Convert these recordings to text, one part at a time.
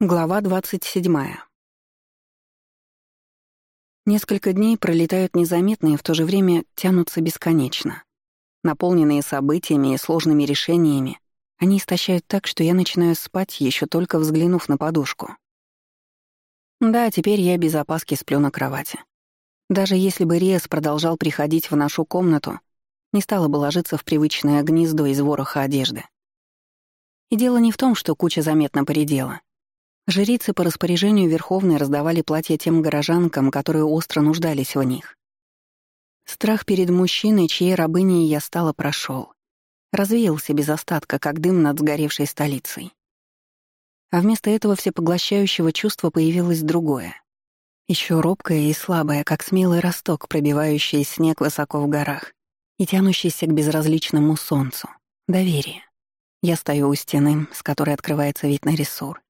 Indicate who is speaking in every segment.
Speaker 1: Глава 27. Несколько дней пролетают незаметно и в то же время тянутся бесконечно. Наполненные событиями и сложными решениями, они истощают так, что я начинаю спать, еще только взглянув на подушку. Да, теперь я без опаски сплю на кровати. Даже если бы Риас продолжал приходить в нашу комнату, не стала бы ложиться в привычное гнездо из вороха одежды. И дело не в том, что куча заметно поредела — Жрицы по распоряжению Верховной раздавали платья тем горожанкам, которые остро нуждались в них. Страх перед мужчиной, чьей рабыней я стала, прошел. Развеялся без остатка, как дым над сгоревшей столицей. А вместо этого всепоглощающего чувства появилось другое. Еще робкое и слабое, как смелый росток, пробивающий снег высоко в горах и тянущийся к безразличному солнцу. Доверие. Я стою у стены, с которой открывается вид на рессор,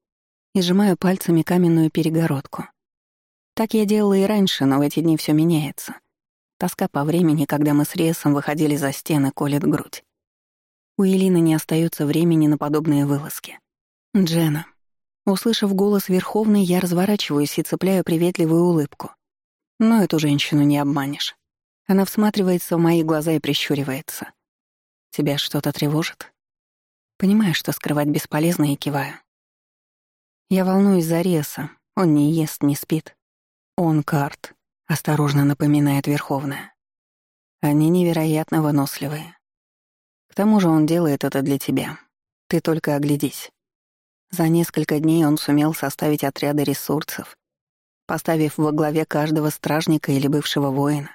Speaker 1: и сжимаю пальцами каменную перегородку. Так я делала и раньше, но в эти дни все меняется. Тоска по времени, когда мы с Ресом выходили за стены, колет грудь. У Элины не остается времени на подобные вылазки. Джена. Услышав голос Верховной, я разворачиваюсь и цепляю приветливую улыбку. Но эту женщину не обманешь. Она всматривается в мои глаза и прищуривается. «Тебя что-то тревожит?» Понимаю, что скрывать бесполезно, и киваю. Я волнуюсь за Реса. Он не ест, не спит. Он карт, осторожно напоминает Верховная. Они невероятно выносливые. К тому же он делает это для тебя. Ты только оглядись. За несколько дней он сумел составить отряды ресурсов, поставив во главе каждого стражника или бывшего воина.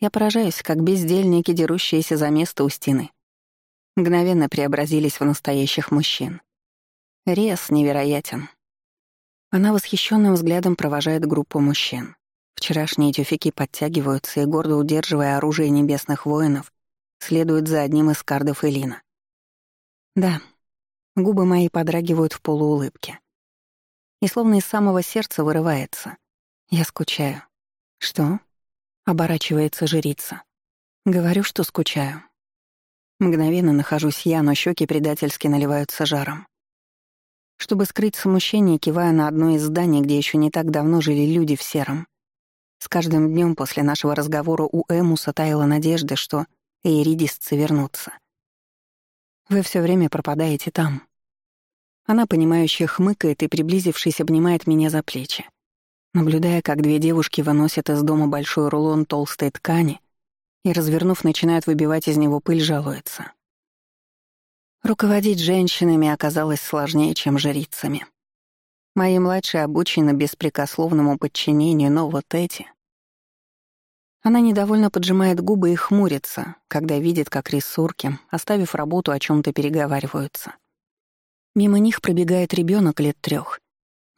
Speaker 1: Я поражаюсь, как бездельники, дерущиеся за место у стены, мгновенно преобразились в настоящих мужчин. Рез невероятен. Она восхищенным взглядом провожает группу мужчин. Вчерашние тюфяки подтягиваются и, гордо удерживая оружие небесных воинов, следуют за одним из кардов Элина. Да, губы мои подрагивают в полуулыбке. И словно из самого сердца вырывается. Я скучаю. Что? Оборачивается жрица. Говорю, что скучаю. Мгновенно нахожусь я, но щеки предательски наливаются жаром. Чтобы скрыть смущение, кивая на одно из зданий, где еще не так давно жили люди в сером. С каждым днем после нашего разговора у Эмуса таяла надежда, что эйридисцы вернутся. Вы все время пропадаете там. Она, понимающе хмыкает и, приблизившись, обнимает меня за плечи. Наблюдая, как две девушки выносят из дома большой рулон толстой ткани и, развернув, начинают выбивать из него пыль, жалуется. Руководить женщинами оказалось сложнее, чем жрицами. Мои младшие обучены беспрекословному подчинению, но вот эти... Она недовольно поджимает губы и хмурится, когда видит, как рисурки, оставив работу, о чем то переговариваются. Мимо них пробегает ребенок лет трех,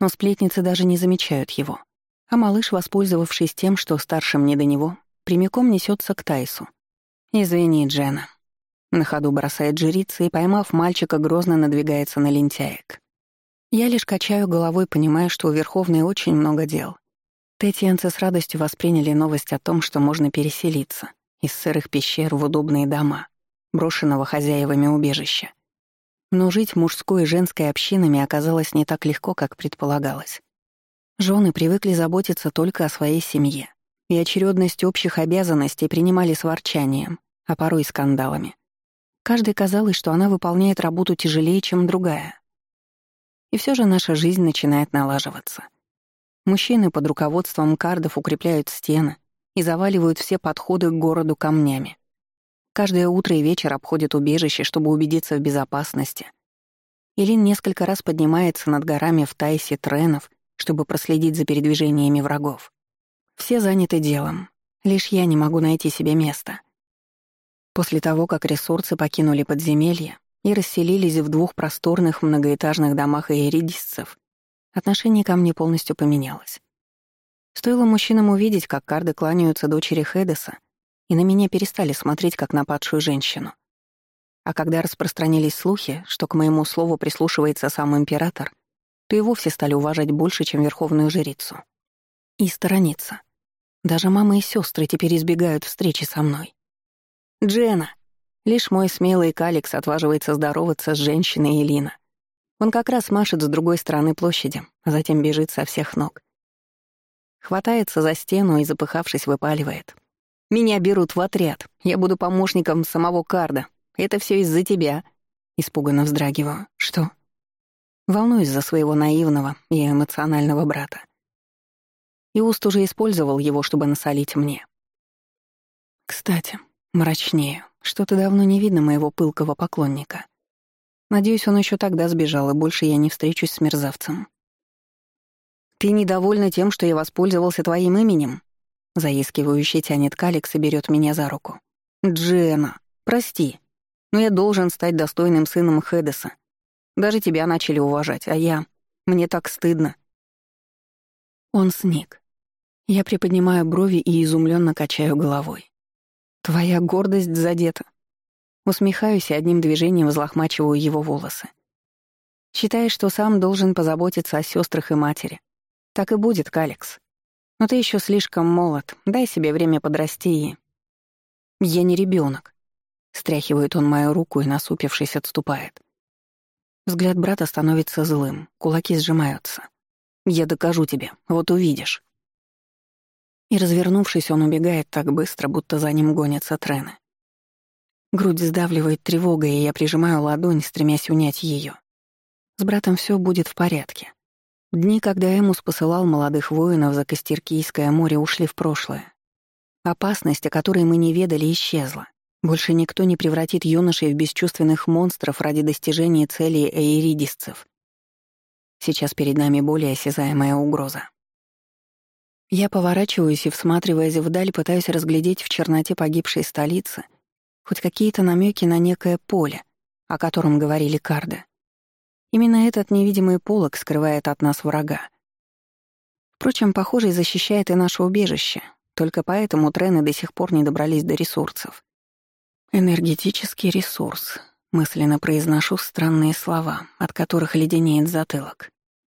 Speaker 1: но сплетницы даже не замечают его. А малыш, воспользовавшись тем, что старшим не до него, прямиком несется к Тайсу. «Извини, Джена, на ходу бросает жрица и, поймав мальчика, грозно надвигается на лентяек. Я лишь качаю головой, понимая, что у Верховной очень много дел. Тетианцы с радостью восприняли новость о том, что можно переселиться из сырых пещер в удобные дома, брошенного хозяевами убежища. Но жить мужской и женской общинами оказалось не так легко, как предполагалось. Жены привыкли заботиться только о своей семье, и очередность общих обязанностей принимали с ворчанием, а порой и скандалами. Каждой казалось, что она выполняет работу тяжелее, чем другая. И все же наша жизнь начинает налаживаться. Мужчины под руководством кардов укрепляют стены и заваливают все подходы к городу камнями. Каждое утро и вечер обходят убежище, чтобы убедиться в безопасности. Илин несколько раз поднимается над горами в Тайсе Тренов, чтобы проследить за передвижениями врагов. Все заняты делом. Лишь я не могу найти себе места. После того, как ресурсы покинули подземелье и расселились в двух просторных многоэтажных домах иеридисцев, отношение ко мне полностью поменялось. Стоило мужчинам увидеть, как карды кланяются дочери Хедеса, и на меня перестали смотреть как на падшую женщину. А когда распространились слухи, что к моему слову прислушивается сам император, то и вовсе стали уважать больше, чем верховную жрицу. И сторониться. Даже мама и сестры теперь избегают встречи со мной. Джена. Лишь мой смелый Каликс отваживается здороваться с женщиной Элина. Он как раз машет с другой стороны площади, а затем бежит со всех ног. Хватается за стену и, запыхавшись, выпаливает. «Меня берут в отряд. Я буду помощником самого Карда. Это все из-за тебя». Испуганно вздрагиваю. «Что?» Волнуюсь за своего наивного и эмоционального брата. Иуст уже использовал его, чтобы насолить мне. Кстати, мрачнее. Что-то давно не видно моего пылкого поклонника. Надеюсь, он еще тогда сбежал, и больше я не встречусь с мерзавцем. «Ты недовольна тем, что я воспользовался твоим именем?» Заискивающе тянет Каликс и берет меня за руку. «Джена, прости, но я должен стать достойным сыном Хедеса. Даже тебя начали уважать, а я... Мне так стыдно». Он сник. Я приподнимаю брови и изумленно качаю головой. «Твоя гордость задета». Усмехаюсь и одним движением взлохмачиваю его волосы. Считаешь, что сам должен позаботиться о сестрах и матери. Так и будет, Калекс. Но ты еще слишком молод, дай себе время подрасти и... Я не ребенок. Стряхивает он мою руку и, насупившись, отступает. Взгляд брата становится злым, кулаки сжимаются. «Я докажу тебе, вот увидишь». И, развернувшись, он убегает так быстро, будто за ним гонятся трены. Грудь сдавливает тревога, и я прижимаю ладонь, стремясь унять ее. С братом все будет в порядке. Дни, когда Эмус посылал молодых воинов за Костеркийское море, ушли в прошлое. Опасность, о которой мы не ведали, исчезла. Больше никто не превратит юношей в бесчувственных монстров ради достижения целей эйридисцев. Сейчас перед нами более осязаемая угроза. Я поворачиваюсь и, всматриваясь вдаль, пытаюсь разглядеть в черноте погибшей столицы хоть какие-то намеки на некое поле, о котором говорили карды. Именно этот невидимый полог скрывает от нас врага. Впрочем, похоже, защищает и наше убежище, только поэтому трены до сих пор не добрались до ресурсов. Энергетический ресурс. Мысленно произношу странные слова, от которых леденеет затылок.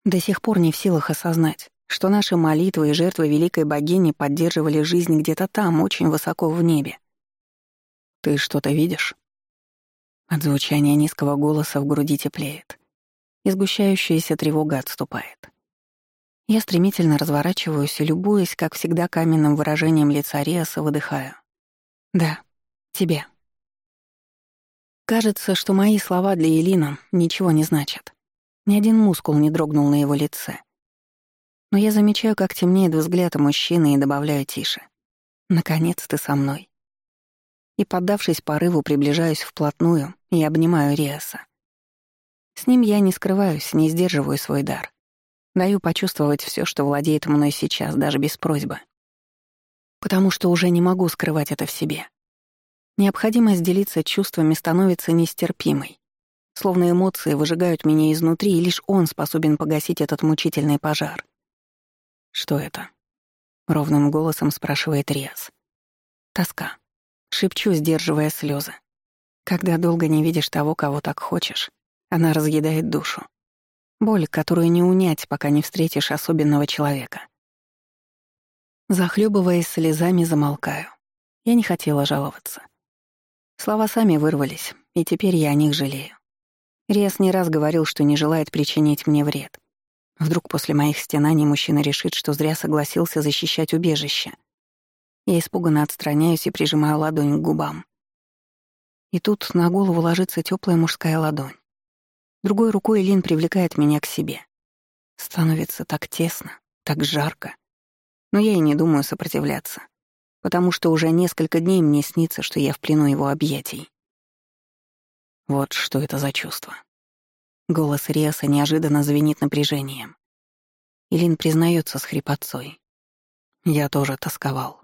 Speaker 1: До сих пор не в силах осознать, что наши молитвы и жертвы великой богини поддерживали жизнь где-то там, очень высоко в небе. «Ты что-то видишь?» От звучания низкого голоса в груди теплеет, и сгущающаяся тревога отступает. Я стремительно разворачиваюсь и, любуясь, как всегда, каменным выражением лица Риаса, выдыхаю. «Да, тебе». Кажется, что мои слова для Элина ничего не значат. Ни один мускул не дрогнул на его лице. Но я замечаю, как темнеет взгляд мужчины и добавляю тише. «Наконец ты со мной». И, поддавшись порыву, приближаюсь вплотную и обнимаю Риаса. С ним я не скрываюсь, не сдерживаю свой дар. Даю почувствовать все, что владеет мной сейчас, даже без просьбы. Потому что уже не могу скрывать это в себе. Необходимость делиться чувствами становится нестерпимой. Словно эмоции выжигают меня изнутри, и лишь он способен погасить этот мучительный пожар. «Что это?» — ровным голосом спрашивает Риас. «Тоска». Шепчу, сдерживая слезы. Когда долго не видишь того, кого так хочешь, она разъедает душу. Боль, которую не унять, пока не встретишь особенного человека. Захлебываясь слезами, замолкаю. Я не хотела жаловаться. Слова сами вырвались, и теперь я о них жалею. Риас не раз говорил, что не желает причинить мне вред. Вдруг после моих стенаний мужчина решит, что зря согласился защищать убежище. Я испуганно отстраняюсь и прижимаю ладонь к губам. И тут на голову ложится теплая мужская ладонь. Другой рукой Лин привлекает меня к себе. Становится так тесно, так жарко. Но я и не думаю сопротивляться, потому что уже несколько дней мне снится, что я в плену его объятий. Вот что это за чувство. Голос Риаса неожиданно звенит напряжением. Илин признается с хрипотцой. Я тоже тосковал.